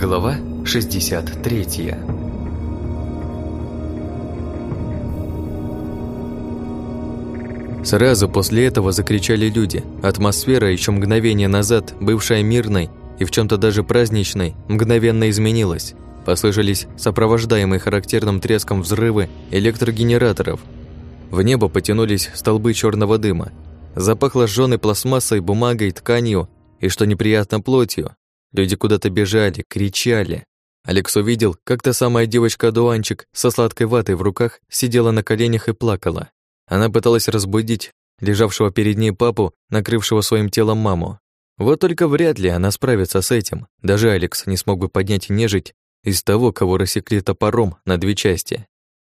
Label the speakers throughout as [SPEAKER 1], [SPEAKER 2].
[SPEAKER 1] Глава 63 Сразу после этого закричали люди. Атмосфера, еще мгновение назад, бывшая мирной и в чем то даже праздничной, мгновенно изменилась. Послышались сопровождаемые характерным треском взрывы электрогенераторов. В небо потянулись столбы черного дыма. Запахло сжёной пластмассой, бумагой, тканью и, что неприятно, плотью. Люди куда-то бежали, кричали. Алекс увидел, как та самая девочка-одуванчик со сладкой ватой в руках сидела на коленях и плакала. Она пыталась разбудить лежавшего перед ней папу, накрывшего своим телом маму. Вот только вряд ли она справится с этим. Даже Алекс не смог бы поднять нежить из того, кого рассекли топором на две части.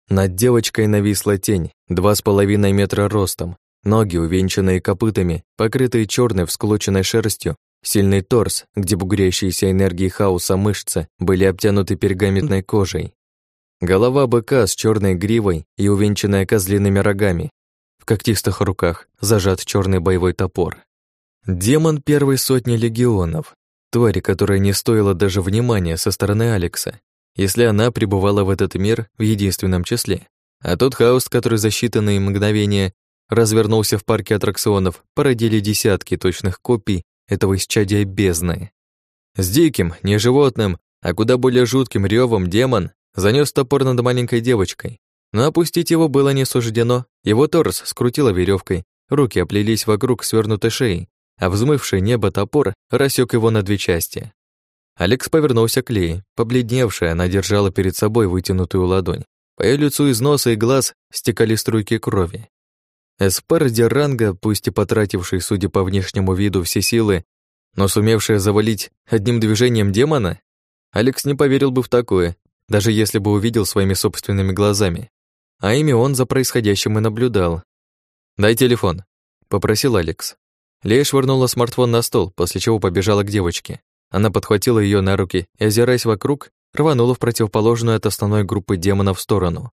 [SPEAKER 1] Над девочкой нависла тень, два с половиной метра ростом, ноги, увенчанные копытами, покрытые черной всклоченной шерстью, Сильный торс, где бугрящиеся энергии хаоса мышцы были обтянуты пергаментной кожей. Голова быка с черной гривой и увенчанная козлиными рогами. В когтистых руках зажат черный боевой топор. Демон первой сотни легионов. Тварь, которая не стоила даже внимания со стороны Алекса, если она пребывала в этот мир в единственном числе. А тот хаос, который за считанные мгновения развернулся в парке аттракционов, породили десятки точных копий этого исчадия бездны. С диким, не животным, а куда более жутким ревом демон занес топор над маленькой девочкой. Но опустить его было не суждено. Его торс скрутило веревкой, руки оплелись вокруг свернутой шеи, а взмывший небо топор рассек его на две части. Алекс повернулся к Лее. Побледневшая, она держала перед собой вытянутую ладонь. По ее лицу из носа и глаз стекали струйки крови. Эспар Деранга, пусть и потративший, судя по внешнему виду, все силы, но сумевшая завалить одним движением демона? Алекс не поверил бы в такое, даже если бы увидел своими собственными глазами. А ими он за происходящим и наблюдал. «Дай телефон», — попросил Алекс. Лея швырнула смартфон на стол, после чего побежала к девочке. Она подхватила ее на руки и, озираясь вокруг, рванула в противоположную от основной группы демонов сторону.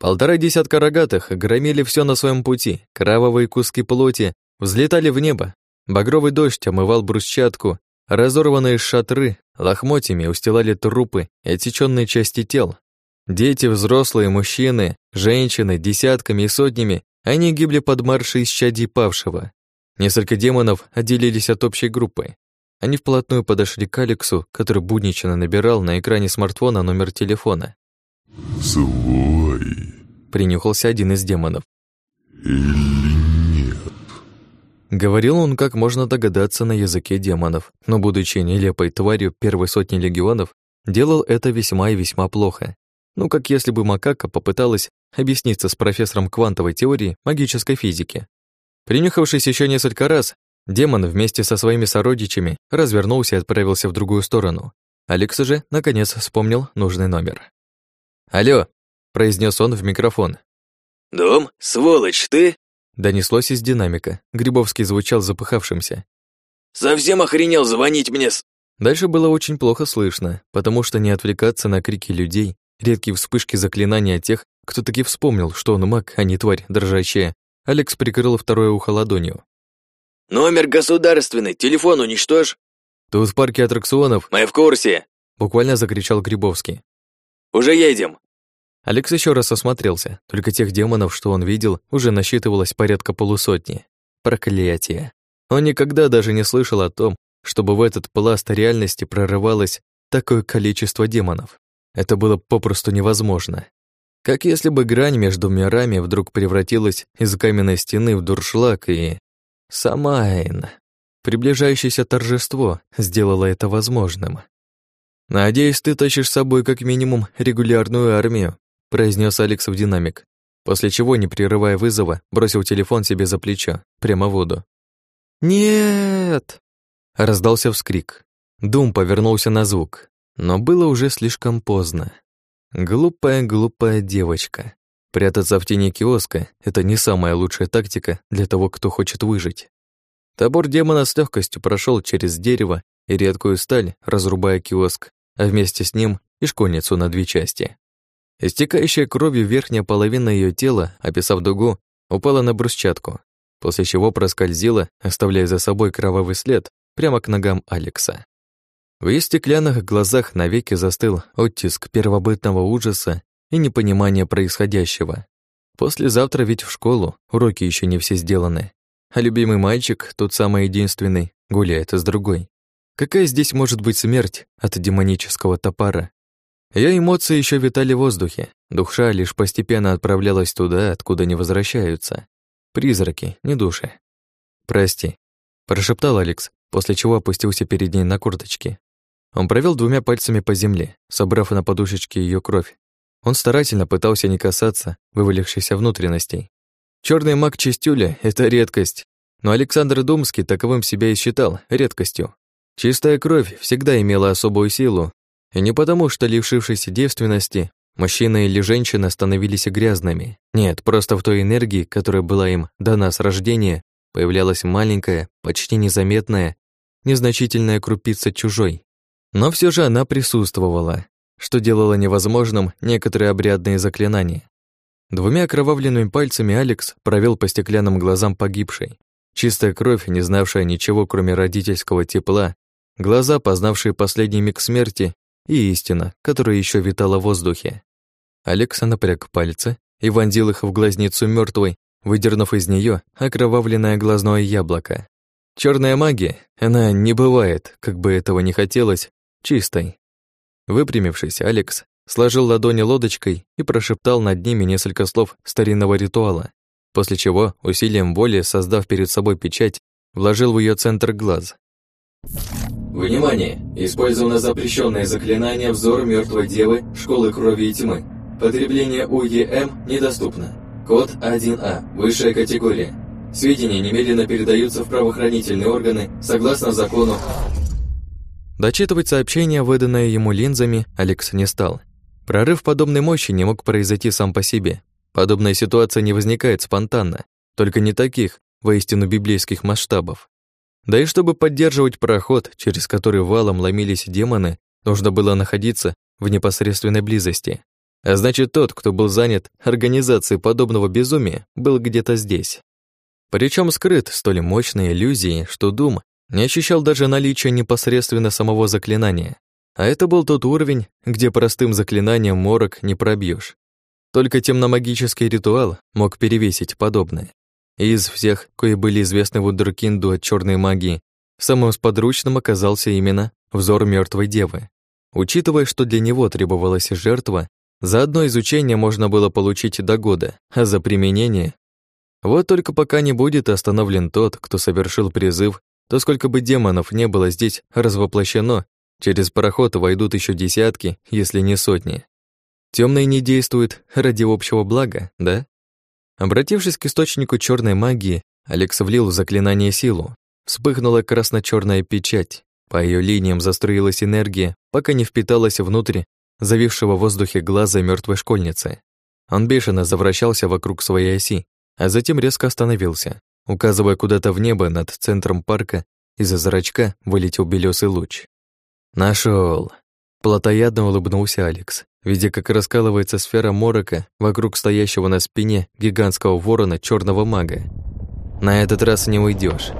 [SPEAKER 1] Полтора десятка рогатых громили все на своем пути, кровавые куски плоти взлетали в небо, багровый дождь омывал брусчатку, разорванные шатры лохмотьями устилали трупы и отсечённые части тел. Дети, взрослые, мужчины, женщины, десятками и сотнями, они гибли под маршей исчадий павшего. Несколько демонов отделились от общей группы. Они вплотную подошли к Алексу, который буднично набирал на экране смартфона номер телефона.
[SPEAKER 2] «Свой?»
[SPEAKER 1] Принюхался один из демонов.
[SPEAKER 2] «Или нет?»
[SPEAKER 1] Говорил он, как можно догадаться, на языке демонов, но, будучи нелепой тварью первой сотни легионов, делал это весьма и весьма плохо. Ну, как если бы макака попыталась объясниться с профессором квантовой теории магической физики. Принюхавшись еще несколько раз, демон вместе со своими сородичами развернулся и отправился в другую сторону. Алекс же, наконец, вспомнил нужный номер. «Алло!» — произнес он в микрофон.
[SPEAKER 3] «Дом? Сволочь, ты?»
[SPEAKER 1] Донеслось из динамика. Грибовский звучал запыхавшимся.
[SPEAKER 3] «Совсем охренел звонить мне с...»
[SPEAKER 1] Дальше было очень плохо слышно, потому что не отвлекаться на крики людей, редкие вспышки заклинания тех, кто таки вспомнил, что он маг, а не тварь дрожащая, Алекс прикрыл второе ухо ладонью.
[SPEAKER 3] «Номер государственный, телефон уничтожь!»
[SPEAKER 1] «Тут в парке аттракционов...»
[SPEAKER 3] «Мы в курсе!»
[SPEAKER 1] Буквально закричал Грибовский.
[SPEAKER 3] Уже едем!»
[SPEAKER 1] Алекс еще раз осмотрелся. Только тех демонов, что он видел, уже насчитывалось порядка полусотни. Проклятие. Он никогда даже не слышал о том, чтобы в этот пласт реальности прорывалось такое количество демонов. Это было попросту невозможно. Как если бы грань между мирами вдруг превратилась из каменной стены в дуршлаг и... Самайн. Приближающееся торжество сделало это возможным. «Надеюсь, ты тащишь с собой как минимум регулярную армию», произнес Алекс в динамик, после чего, не прерывая вызова, бросил телефон себе за плечо, прямо в воду. «Нет!» Раздался вскрик. Дум повернулся на звук, но было уже слишком поздно. Глупая-глупая девочка. Прятаться в тени киоска — это не самая лучшая тактика для того, кто хочет выжить. Табор демона с легкостью прошел через дерево и редкую сталь, разрубая киоск, а вместе с ним и школьницу на две части. Истекающая кровью верхняя половина ее тела, описав дугу, упала на брусчатку, после чего проскользила, оставляя за собой кровавый след прямо к ногам Алекса. В ее стеклянных глазах навеки застыл оттиск первобытного ужаса и непонимания происходящего. Послезавтра ведь в школу, уроки еще не все сделаны. А любимый мальчик, тот самый единственный, гуляет с другой. Какая здесь может быть смерть от демонического топора? Ее эмоции еще витали в воздухе. Душа лишь постепенно отправлялась туда, откуда не возвращаются. Призраки, не души. «Прости», — прошептал Алекс, после чего опустился перед ней на курточке. Он провел двумя пальцами по земле, собрав на подушечке ее кровь. Он старательно пытался не касаться вывалившихся внутренностей. Черный маг Чистюля — это редкость, но Александр Думский таковым себя и считал редкостью. Чистая кровь всегда имела особую силу, и не потому, что, лишившись девственности, мужчина или женщина становились грязными. Нет, просто в той энергии, которая была им дана с рождения, появлялась маленькая, почти незаметная, незначительная крупица чужой. Но все же она присутствовала, что делало невозможным некоторые обрядные заклинания. Двумя окровавленными пальцами Алекс провел по стеклянным глазам погибшей. Чистая кровь, не знавшая ничего, кроме родительского тепла, глаза, познавшие последний миг смерти, и истина, которая еще витала в воздухе. Алекса напряг пальцы и вонзил их в глазницу мертвой, выдернув из нее окровавленное глазное яблоко. Черная магия, она не бывает, как бы этого не хотелось, чистой. Выпрямившись, Алекс сложил ладони лодочкой и прошептал над ними несколько слов старинного ритуала, после чего, усилием воли, создав перед собой печать, вложил в ее центр глаз.
[SPEAKER 4] Внимание! Использовано запрещенное заклинание «Взор мертвой девы» Школы крови и тьмы. Потребление УЕМ недоступно. Код 1А. Высшая категория. Сведения немедленно передаются в правоохранительные органы согласно закону.
[SPEAKER 1] Дочитывать сообщение, выданное ему линзами, Алекс не стал. Прорыв подобной мощи не мог произойти сам по себе. Подобная ситуация не возникает спонтанно, только не таких, воистину библейских масштабов. Да и чтобы поддерживать проход, через который валом ломились демоны, нужно было находиться в непосредственной близости. А значит, тот, кто был занят организацией подобного безумия, был где-то здесь. Причем скрыт столь мощной иллюзией, что Дум не ощущал даже наличия непосредственно самого заклинания. А это был тот уровень, где простым заклинанием морок не пробьешь. Только темномагический ритуал мог перевесить подобное. Из всех, кои были известны Вундеркинду от черной магии, самым сподручным оказался именно взор мертвой девы. Учитывая, что для него требовалась жертва, за одно изучение можно было получить до года, а за применение... Вот только пока не будет остановлен тот, кто совершил призыв, то сколько бы демонов не было здесь развоплощено, через пароход войдут еще десятки, если не сотни. Темные не действуют ради общего блага, да? Обратившись к источнику черной магии, Алекс влил в заклинание силу. Вспыхнула красно черная печать. По ее линиям застроилась энергия, пока не впиталась внутрь завившего в воздухе глаза мертвой школьницы. Он бешено завращался вокруг своей оси, а затем резко остановился, указывая куда-то в небо над центром парка, из-за зрачка вылетел белесый луч. Нашел! Платоядно улыбнулся Алекс, видя, как раскалывается сфера морока вокруг стоящего на спине гигантского ворона черного мага. «На этот раз не уйдешь.